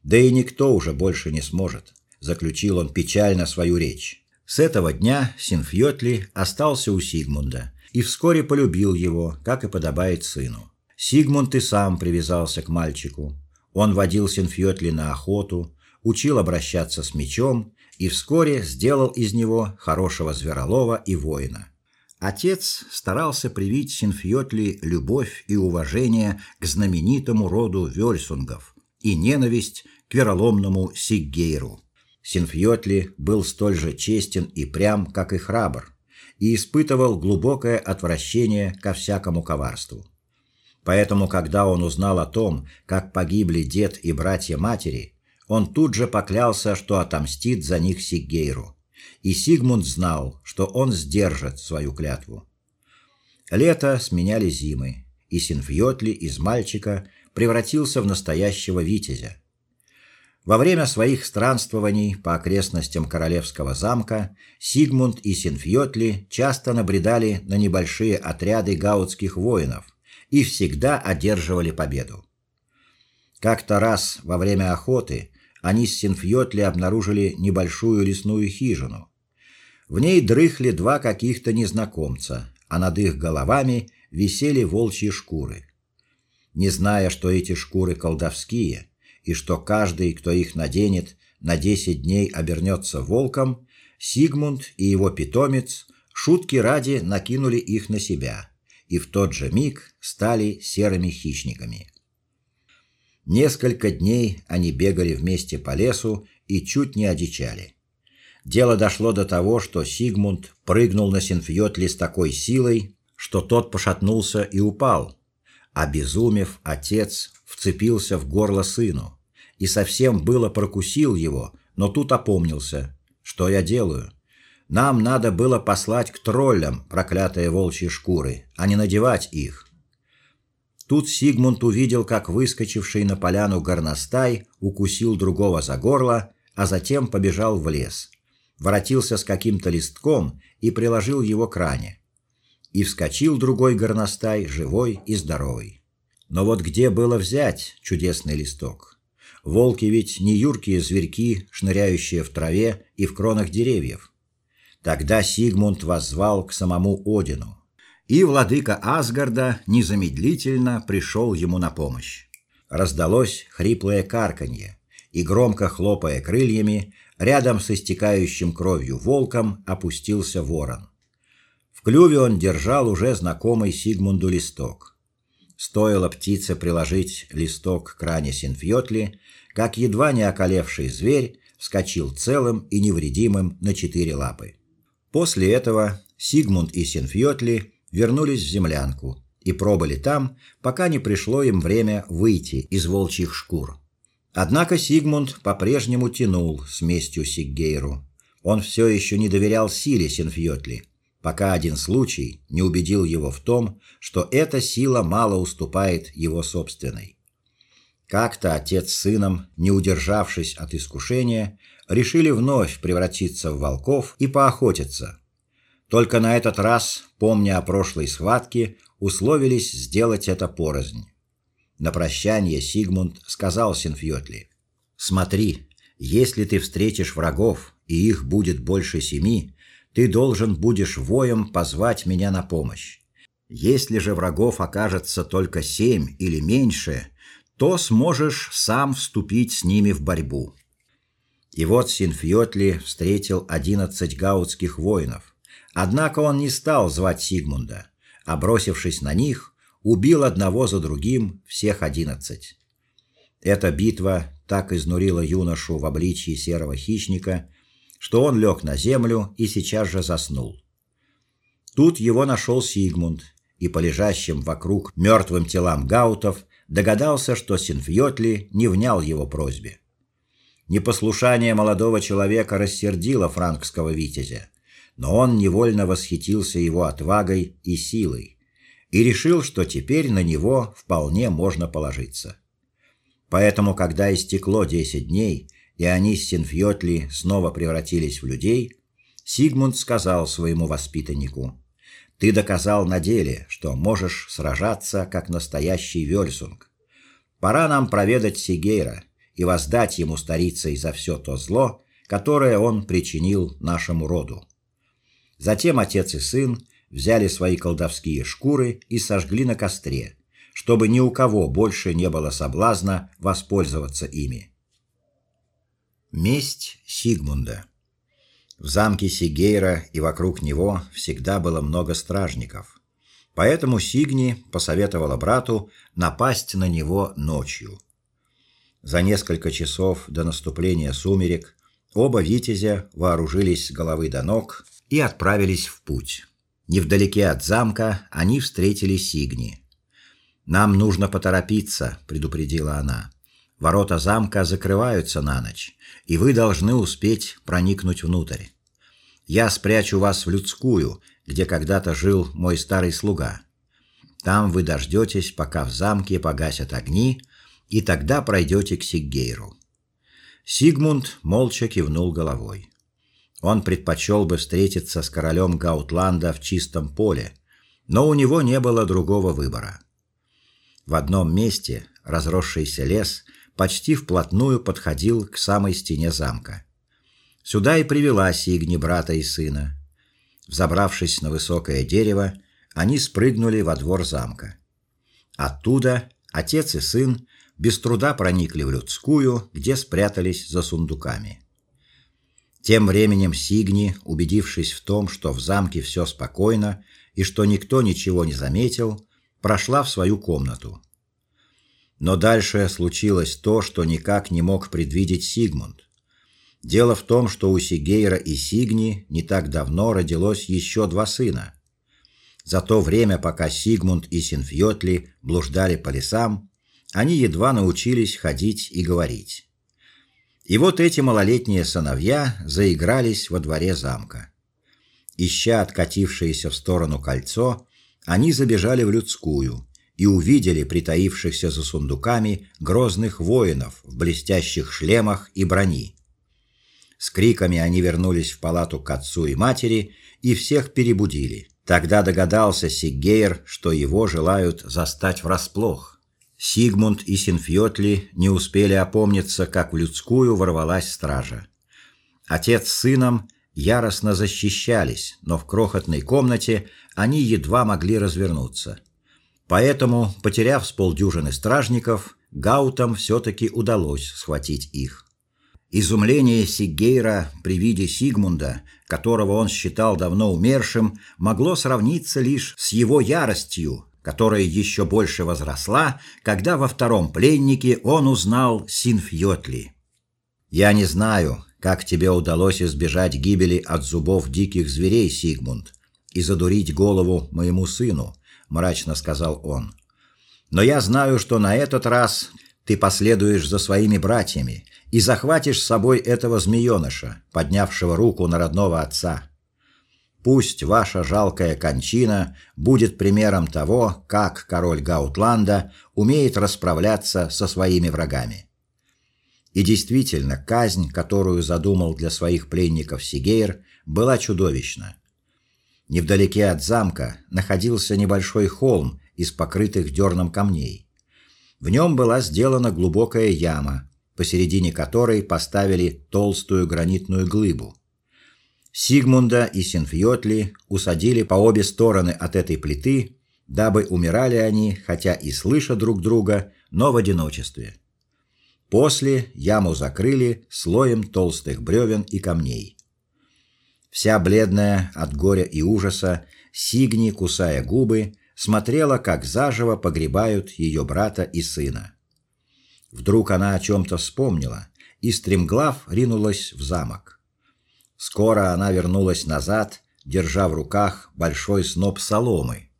Да и никто уже больше не сможет, заключил он печально свою речь. С этого дня Синфьотли остался у Сигмунда и вскоре полюбил его, как и подобает сыну. Сигмунд и сам привязался к мальчику. Он водил Синфьотли на охоту, учил обращаться с мечом и вскоре сделал из него хорошего зверолова и воина. Отец старался привить Синфьотли любовь и уважение к знаменитому роду Вельсунгов и ненависть к вероломному Сиггейру. Синфьотли был столь же честен и прям, как и храбр, и испытывал глубокое отвращение ко всякому коварству. Поэтому, когда он узнал о том, как погибли дед и братья матери, он тут же поклялся, что отомстит за них Сиггейру. И Сигмунд знал, что он сдержит свою клятву. Лето сменяли зимы, и Синфьотли из мальчика превратился в настоящего витязя. Во время своих странствований по окрестностям королевского замка Сигмунд и Синфьотли часто набредали на небольшие отряды гаутских воинов и всегда одерживали победу. Как-то раз во время охоты они с Синфьотли обнаружили небольшую лесную хижину. В ней дрыхли два каких-то незнакомца, а над их головами висели волчьи шкуры. Не зная, что эти шкуры колдовские и что каждый, кто их наденет, на десять дней обернется волком, Сигмунд и его питомец шутки ради накинули их на себя и в тот же миг стали серыми хищниками. Несколько дней они бегали вместе по лесу и чуть не одичали. Дело дошло до того, что Сигмунд прыгнул на Синфьотли с такой силой, что тот пошатнулся и упал. Обезумев, отец вцепился в горло сыну и совсем было прокусил его, но тут опомнился. Что я делаю? Нам надо было послать к троллям проклятые волчьи шкуры, а не надевать их. Тут Сигмунд увидел, как выскочивший на поляну горностай укусил другого за горло, а затем побежал в лес. Воротился с каким-то листком и приложил его к ране. И вскочил другой горностай, живой и здоровый. Но вот где было взять чудесный листок? Волки ведь не юркие зверьки, шныряющие в траве и в кронах деревьев. Тогда Сигмунд воззвал к самому Одину и владыка Асгарда незамедлительно пришел ему на помощь. Раздалось хриплое карканье, и громко хлопая крыльями, рядом с истекающим кровью волком опустился ворон. В клюве он держал уже знакомый Сигмунду листок. Стоило птице приложить листок к ране Синфьотли, как едва не околевший зверь вскочил целым и невредимым на четыре лапы. После этого Сигмунд и Синфьотли вернулись в землянку и пробыли там, пока не пришло им время выйти из волчьих шкур. Однако Сигмунд по-прежнему тянул с местью Сиггейру. Он все еще не доверял силе Синфьотли, пока один случай не убедил его в том, что эта сила мало уступает его собственной. Как-то отец с сыном, не удержавшись от искушения, решили вновь превратиться в волков и поохотиться, только на этот раз, помня о прошлой схватке, условились сделать это порознь. На прощание Сигмунд сказал Синфьотли: "Смотри, если ты встретишь врагов, и их будет больше семи, ты должен будешь воем позвать меня на помощь. Если же врагов окажется только семь или меньше, то сможешь сам вступить с ними в борьбу". И вот Синфьотли встретил одиннадцать гаутских воинов. Однако он не стал звать Сигмунда, а бросившись на них, убил одного за другим всех одиннадцать. Эта битва так изнурила юношу в обличье серого хищника, что он лег на землю и сейчас же заснул. Тут его нашел Сигмунд и по лежащим вокруг мертвым телам гаутов догадался, что Синфьотли не внял его просьбе. Непослушание молодого человека рассердило франкского витязя, но он невольно восхитился его отвагой и силой. и решил, что теперь на него вполне можно положиться. Поэтому, когда истекло десять дней, и они с Синфьотли снова превратились в людей, Сигмунд сказал своему воспитаннику: "Ты доказал на деле, что можешь сражаться как настоящий Вельсунг. Пора нам проведать Сигейра и воздать ему старицей за все то зло, которое он причинил нашему роду". Затем отец и сын взяли свои колдовские шкуры и сожгли на костре, чтобы ни у кого больше не было соблазна воспользоваться ими. Месть Сигмунда. В замке Сигейра и вокруг него всегда было много стражников. Поэтому Сигни посоветовала брату напасть на него ночью. За несколько часов до наступления сумерек оба витязя вооружились с головы до ног и отправились в путь. Невдалеке от замка они встретили Сигни. Нам нужно поторопиться, предупредила она. Ворота замка закрываются на ночь, и вы должны успеть проникнуть внутрь. Я спрячу вас в людскую, где когда-то жил мой старый слуга. Там вы дождетесь, пока в замке погасят огни, и тогда пройдете к Сиггейру. Сигмунд молча кивнул головой. Он предпочел бы встретиться с королем Гаутланда в чистом поле, но у него не было другого выбора. В одном месте разросшийся лес почти вплотную подходил к самой стене замка. Сюда и привела Сигни брата и сына. Взобравшись на высокое дерево, они спрыгнули во двор замка. Оттуда отец и сын без труда проникли в людскую, где спрятались за сундуками. Тем временем Сигни, убедившись в том, что в замке все спокойно и что никто ничего не заметил, прошла в свою комнату. Но дальше случилось то, что никак не мог предвидеть Сигмунд. Дело в том, что у Сигейра и Сигни не так давно родилось еще два сына. За то время, пока Сигмунд и Синфьотли блуждали по лесам, они едва научились ходить и говорить. И вот эти малолетние сыновья заигрались во дворе замка. Ища откатившееся в сторону кольцо, они забежали в людскую и увидели притаившихся за сундуками грозных воинов в блестящих шлемах и брони. С криками они вернулись в палату к отцу и матери и всех перебудили. Тогда догадался Сиггейр, что его желают застать врасплох. Сигмунд и Синфьотли не успели опомниться, как в людскую ворвалась стража. Отец с сыном яростно защищались, но в крохотной комнате они едва могли развернуться. Поэтому, потеряв с полдюжины стражников, гаутам все таки удалось схватить их. Изумление Сигейра при виде Сигмунда, которого он считал давно умершим, могло сравниться лишь с его яростью, которая еще больше возросла, когда во втором пленнике он узнал Синфьотли. Я не знаю, как тебе удалось избежать гибели от зубов диких зверей, Сигмунд, и задурить голову моему сыну, мрачно сказал он. Но я знаю, что на этот раз ты последуешь за своими братьями и захватишь с собой этого змееныша, поднявшего руку на родного отца. Пусть ваша жалкая кончина будет примером того, как король Гаутланда умеет расправляться со своими врагами. И действительно, казнь, которую задумал для своих пленников Сигейр, была чудовищна. Невдалеке от замка находился небольшой холм из покрытых дерном камней. В нем была сделана глубокая яма, посередине которой поставили толстую гранитную глыбу. Сигмунда и Синфьотли усадили по обе стороны от этой плиты, дабы умирали они, хотя и слыша друг друга, но в одиночестве. После яму закрыли слоем толстых бревен и камней. Вся бледная от горя и ужаса, Сигни, кусая губы, смотрела, как заживо погребают ее брата и сына. Вдруг она о чем то вспомнила и стремглав ринулась в замок. Скоро она вернулась назад, держа в руках большой сноп соломы.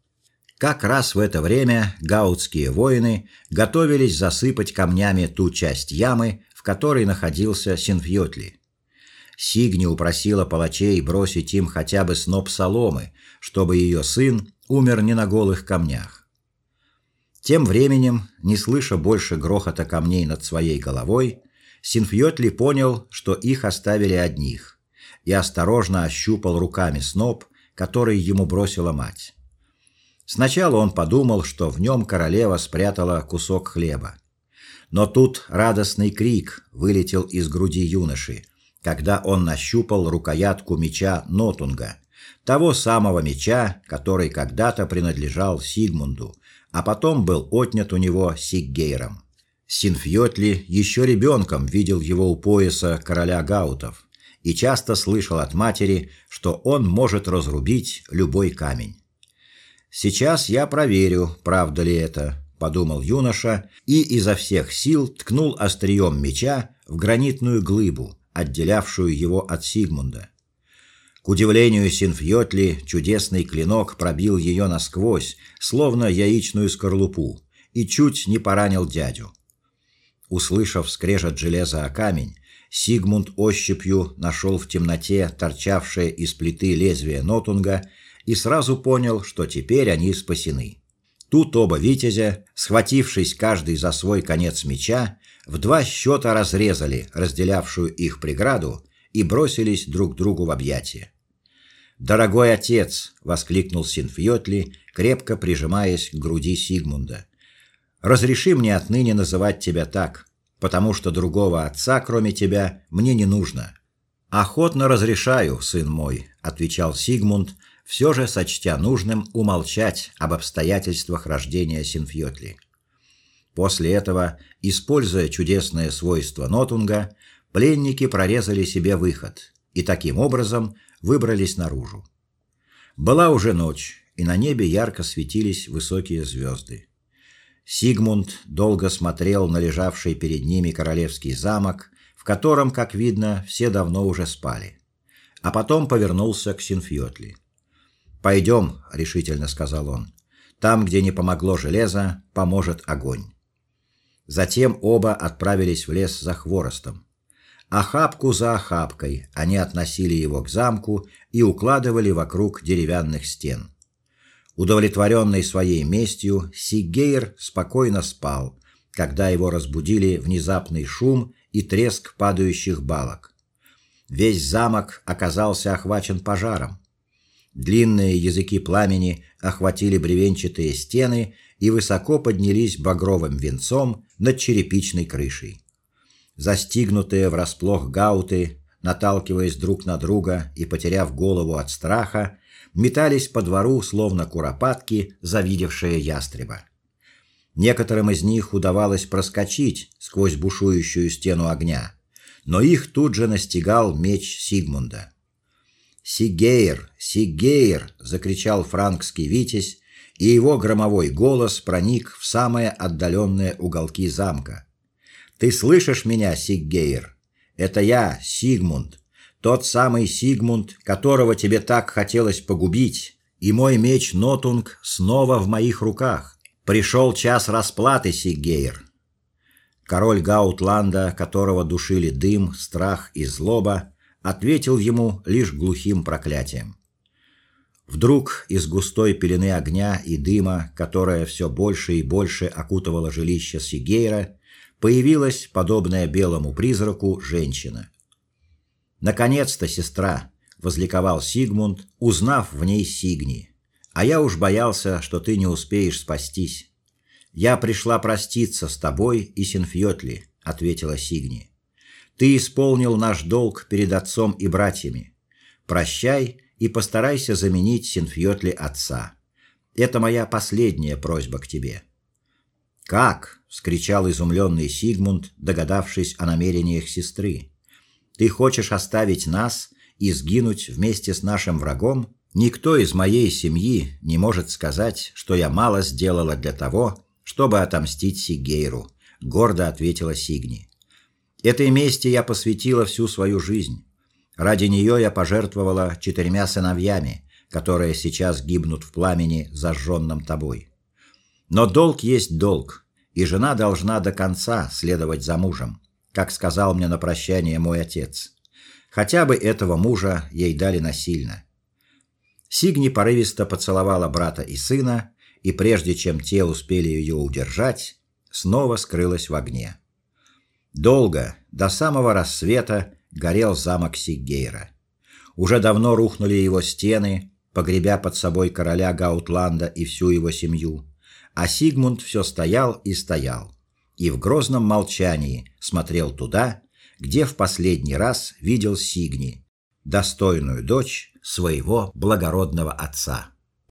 Как раз в это время гаутские воины готовились засыпать камнями ту часть ямы, в которой находился Синфьотли. Сигни упросила палачей бросить им хотя бы сноп соломы, чтобы ее сын умер не на голых камнях. Тем временем, не слыша больше грохота камней над своей головой, Синфьотли понял, что их оставили одних, и осторожно ощупал руками сноп, который ему бросила мать. Сначала он подумал, что в нем королева спрятала кусок хлеба. Но тут радостный крик вылетел из груди юноши, когда он нащупал рукоятку меча Нотунга, того самого меча, который когда-то принадлежал Сигмунду, а потом был отнят у него Сиггейром. Синфьотли еще ребенком видел его у пояса короля гаутов и часто слышал от матери, что он может разрубить любой камень. Сейчас я проверю, правда ли это, подумал юноша и изо всех сил ткнул острием меча в гранитную глыбу, отделявшую его от Сигмунда. К удивлению Синфьотли, чудесный клинок пробил ее насквозь, словно яичную скорлупу, и чуть не поранил дядю. Услышав скрежет железа о камень, Сигмунд ощупью нашел в темноте торчавшее из плиты лезвие нотунга и сразу понял, что теперь они спасены. Тут оба витязя, схватившись каждый за свой конец меча, в два счета разрезали разделявшую их преграду и бросились друг другу в объятия. "Дорогой отец", воскликнул Синфьотли, крепко прижимаясь к груди Сигмунда. "Разреши мне отныне называть тебя так, потому что другого отца, кроме тебя, мне не нужно". "Охотно разрешаю, сын мой", отвечал Сигмунд, все же сочтя нужным умолчать об обстоятельствах рождения Синфьотли. После этого, используя чудесное свойство Нотунга, пленники прорезали себе выход и таким образом выбрались наружу. Была уже ночь, и на небе ярко светились высокие звезды. Сигмунд долго смотрел на лежавший перед ними королевский замок, в котором, как видно, все давно уже спали. А потом повернулся к Синфьотли. «Пойдем», — решительно сказал он. «Там, где не помогло железо, поможет огонь». Затем оба отправились в лес за хворостом. Охапку за охапкой они относили его к замку и укладывали вокруг деревянных стен. Удовлетворенный своей местью, Сигейр спокойно спал, когда его разбудили внезапный шум и треск падающих балок. Весь замок оказался охвачен пожаром. Длинные языки пламени охватили бревенчатые стены и высоко поднялись багровым венцом над черепичной крышей. Застигнутые врасплох гауты, наталкиваясь друг на друга и потеряв голову от страха, метались по двору словно куропатки, завидевшие ястреба. Некоторым из них удавалось проскочить сквозь бушующую стену огня, но их тут же настигал меч Сигмунда. Сигейр, Сигейр, закричал франкский витязь, и его громовой голос проник в самые отдаленные уголки замка. Ты слышишь меня, Сигейр? Это я, Сигмунд, тот самый Сигмунд, которого тебе так хотелось погубить, и мой меч Нотунг снова в моих руках. Пришел час расплаты, Сигейр. Король Гаутланда, которого душили дым, страх и злоба, ответил ему лишь глухим проклятием. Вдруг из густой пелены огня и дыма, которая все больше и больше окутывала жилище Сигейра, появилась, подобная белому призраку, женщина. Наконец-то, сестра, возликовал Сигмунд, узнав в ней Сигни. А я уж боялся, что ты не успеешь спастись. Я пришла проститься с тобой и Синфьотли, ответила Сигни. Ты исполнил наш долг перед отцом и братьями. Прощай и постарайся заменить Синфьотли отца. Это моя последняя просьба к тебе. Как? вскричал изумленный Сигмунд, догадавшись о намерениях сестры. Ты хочешь оставить нас и сгинуть вместе с нашим врагом? Никто из моей семьи не может сказать, что я мало сделала для того, чтобы отомстить Сигейру, гордо ответила Сигни. Этой мести я посвятила всю свою жизнь. Ради нее я пожертвовала четырьмя сыновьями, которые сейчас гибнут в пламени, зажженном тобой. Но долг есть долг, и жена должна до конца следовать за мужем, как сказал мне на прощание мой отец. Хотя бы этого мужа ей дали насильно. Сигни порывисто поцеловала брата и сына, и прежде чем те успели ее удержать, снова скрылась в огне. Долго, до самого рассвета, горел замок Сиггейра. Уже давно рухнули его стены, погребя под собой короля Гаутланда и всю его семью, а Сигмунд все стоял и стоял, и в грозном молчании смотрел туда, где в последний раз видел Сигни, достойную дочь своего благородного отца.